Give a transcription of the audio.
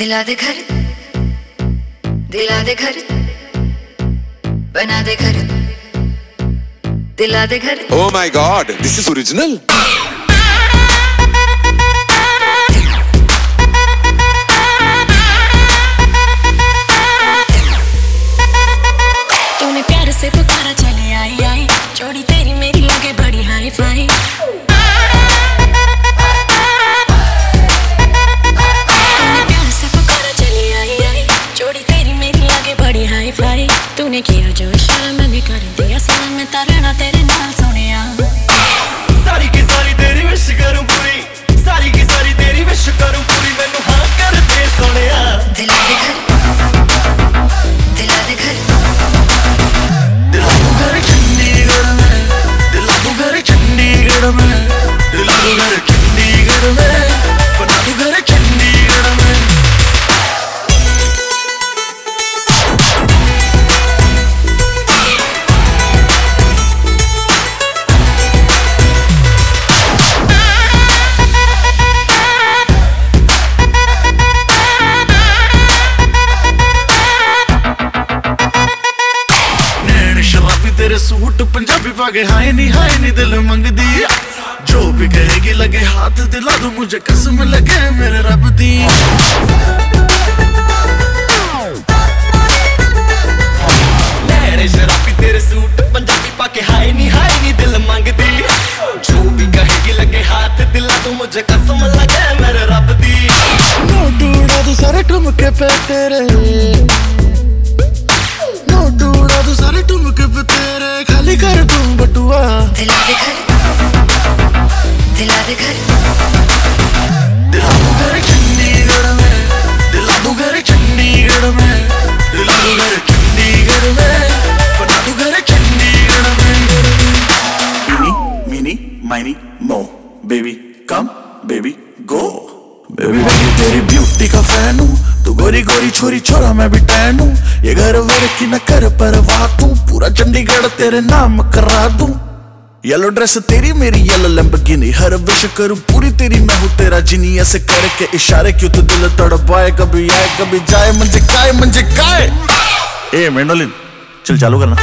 दिला दे घर दिला दे घर बना दे घर दिला दे घर Oh my god, this is original. तूने प्यार से पुकारा तूने तेरे सूट पंजाबी पागे, हाय नी हाय नी, दिल मंग दी जो भी कहेगी, लगे हाथ दिला दो, मुझे कसम लगे मेरे रब दी। लहरे शराबी तेरे सूट पंजाबी पाके हाय नी हाय नी, दिल मंग दी जो भी कहेगी, लगे हाथ दिला दो, मुझे कसम लगे मेरे रब दी। नोट सारे ठुमके पे तेरे। तेरे ब्यूटी का फ़ैन तू गोरी गोरी छोरी छोरा मैं भी टैन ये घर वर की न कर परवाह तू पूरा चंडीगढ़ तेरे नाम करा दू। येलो ड्रेस तेरी मेरी येलो लैम्बोर्गिनी हर विश करूँ पूरी तेरी, मैं हूँ तेरा जिनी ऐसे करके इशारे क्यों तो दिल तड़पाए? कभी आए, कभी जाए मंजे काय मंजे काय ए, मेंडोलिन, चल चालू करना।